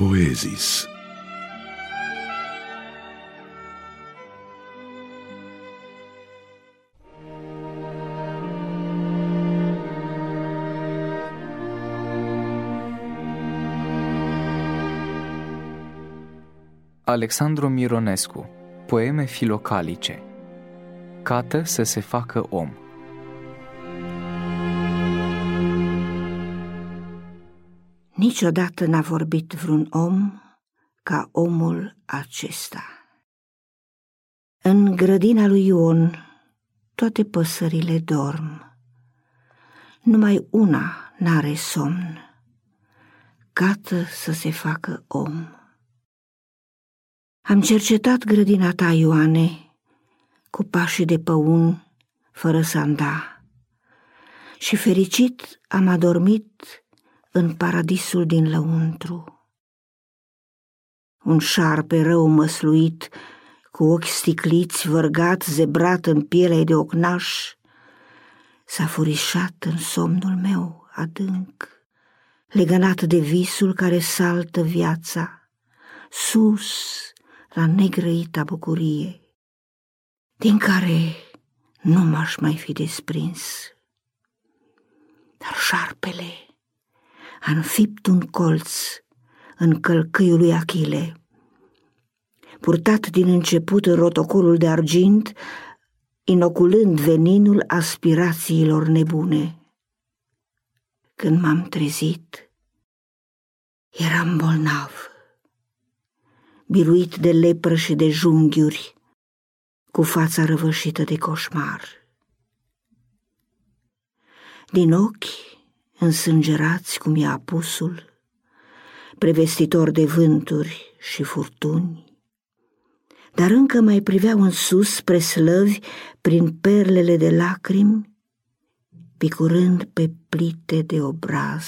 Poezis. Alexandru Mironescu Poeme filocalice Cată să se facă om Niciodată n-a vorbit vreun om ca omul acesta. În grădina lui Ion toate păsările dorm. Numai una n-are somn, cată să se facă om. Am cercetat grădina ta, Ioane, cu pașii de păun, fără sanda, și fericit am adormit în paradisul din lăuntru. Un șarpe rău măsluit, cu ochi sticliți, vărgat, zebrat în pielea de ocnaș, s-a furișat în somnul meu adânc, legănat de visul care saltă viața, sus la negrăita bucurie, din care nu m-aș mai fi desprins. Dar șarpele a înfipt un colț în călcâiul lui Achile. Purtat din început în rotocolul de argint, inoculând veninul aspirațiilor nebune. Când m-am trezit, eram bolnav, biruit de lepră și de junghiuri, cu fața răvășită de coșmar. Din ochi însângerați cum e apusul, prevestitor de vânturi și furtuni, dar încă mai priveau în sus spre slăvi prin perlele de lacrimi, picurând pe plite de obraz.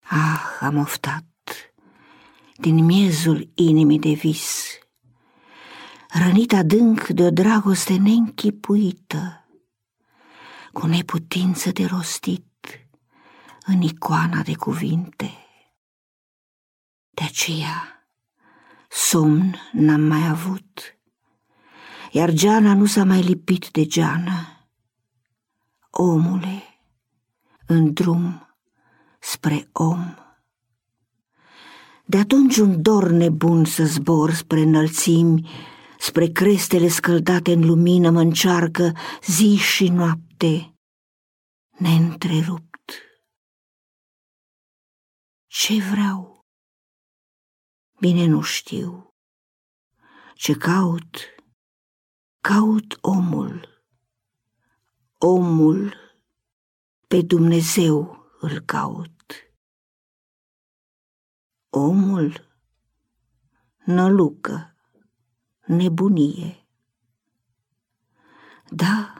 Ah, am oftat din miezul inimii de vis, rănit adânc de o dragoste neînchipuită, cu neputință de rostit, în icoana de cuvinte. De aceea, somn n-am mai avut, iar geana nu s-a mai lipit de geană. Omule, în drum spre om. De atunci un dor nebun să zbor spre înălțimi, spre crestele scăldate în lumină mă încearcă zi și noapte, neîntrerupt. Ce vreau? Bine nu știu. Ce caut? Caut omul. Omul pe Dumnezeu îl caut. Omul nălucă, nebunie. Da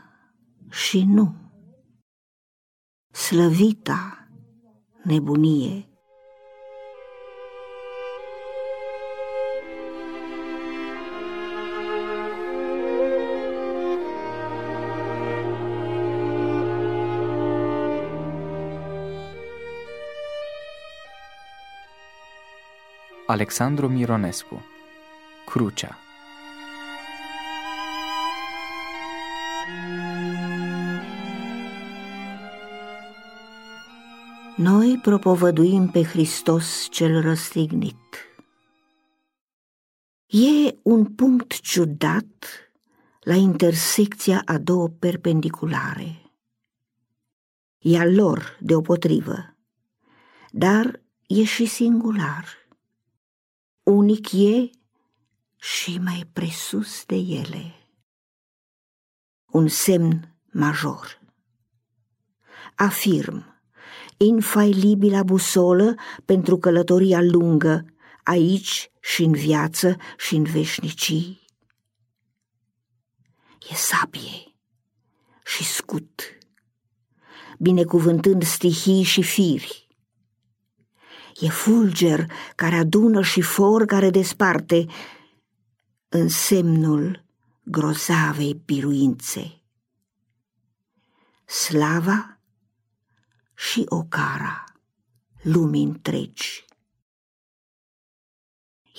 și nu. Slăvita nebunie. Alexandru Mironescu Crucea Noi propovăduim pe Hristos cel răstignit. E un punct ciudat la intersecția a două perpendiculare. E al lor deopotrivă, dar e și singular unic e și mai presus de ele. Un semn major. Afirm, infailibila busolă pentru călătoria lungă, aici și în viață și în veșnicii. E sabie și scut, binecuvântând stihii și firi E fulger care adună și for care desparte în semnul grozavei biruințe. Slava și ocara lumii întregi.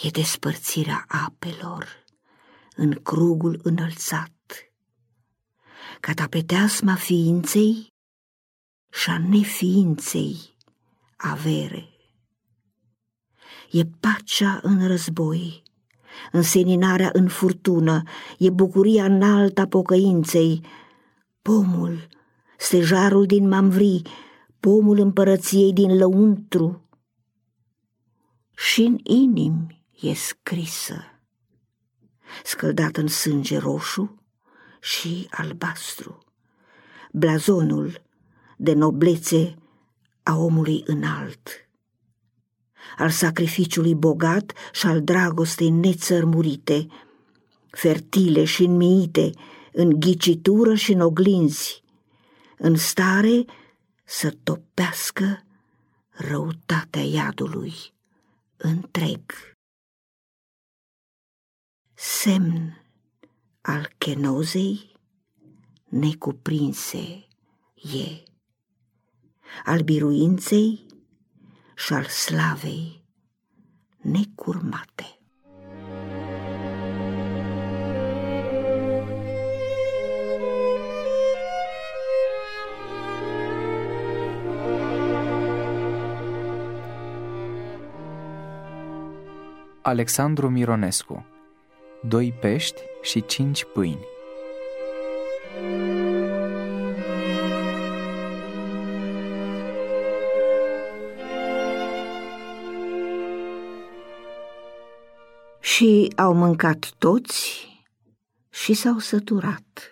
e despărțirea apelor în crugul înălțat, ca tapeteasma ființei și a neființei avere. E pacea în război, înseninarea în furtună, e bucuria înaltă a pocăinței, pomul, stejarul din mamvri, pomul împărăției din lăuntru. Și în inimi e scrisă, scăldat în sânge roșu și albastru, blazonul de noblețe a omului înalt, al sacrificiului bogat și al dragostei nețărmurite, fertile și înmiite, în ghicitură și în oglinzi, în stare să topească răutatea iadului întreg. Semn al chenozei necuprinse e, al biruinței și al slavei necurmate. Alexandru Mironescu Doi pești și cinci pâini Și au mâncat toți și s-au săturat.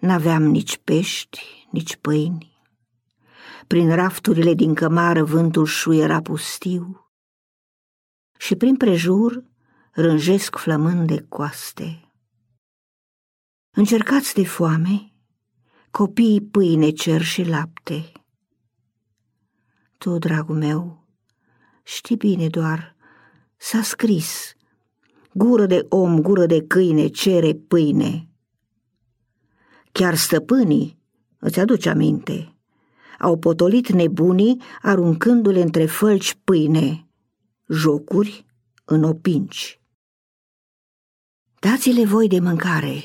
N-aveam nici pești, nici pâini. Prin rafturile din cămară vântul șuiera pustiu și prin prejur rânjesc flămând de coaste. Încercați de foame, copiii pâine cer și lapte. Tu, dragul meu, știi bine doar, s-a scris, gură de om, gură de câine cere pâine. Chiar stăpânii, îți aduce aminte, au potolit nebunii aruncându-le între fălci pâine jocuri în opinci. Dați-le voi de mâncare,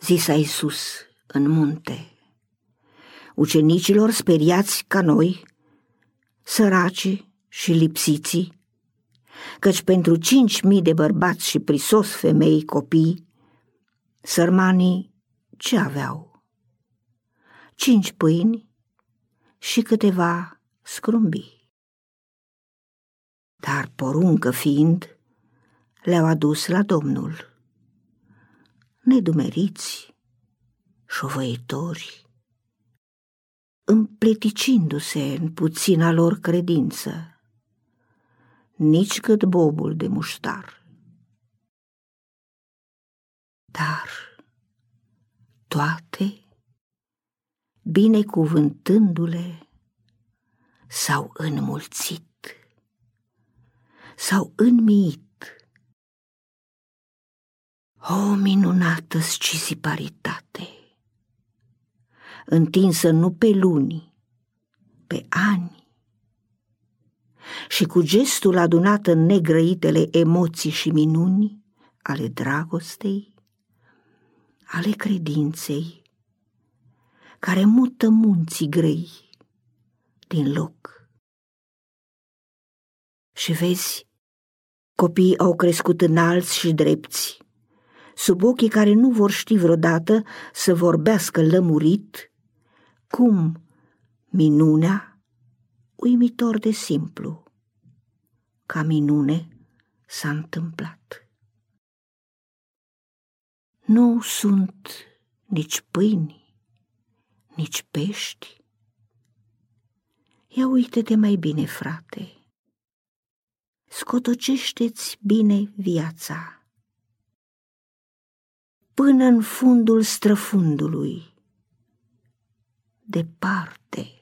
zisa Iisus în munte. Ucenicilor speriați ca noi, săraci și lipsiții, căci pentru cinci mii de bărbați și prisos femei copii, sărmanii ce aveau? Cinci pâini și câteva scrumbii dar poruncă fiind, le-au adus la Domnul. Nedumeriți, șovăitori, împleticindu-se în puțina lor credință, nici cât bobul de muștar. Dar toate, binecuvântându-le, s-au înmulțit s-au înmiit. O minunată scisiparitate, întinsă nu pe luni, pe ani, și cu gestul adunat în negrăitele emoții și minuni ale dragostei, ale credinței, care mută munții grei din loc. Și vezi, copiii au crescut înalți și drepți, sub ochii care nu vor ști vreodată să vorbească lămurit, cum minunea, uimitor de simplu, ca minune s-a întâmplat. Nu sunt nici pâini, nici pești. Ia uite-te mai bine, frate scotocește-ți bine viața. Până în fundul străfundului, departe.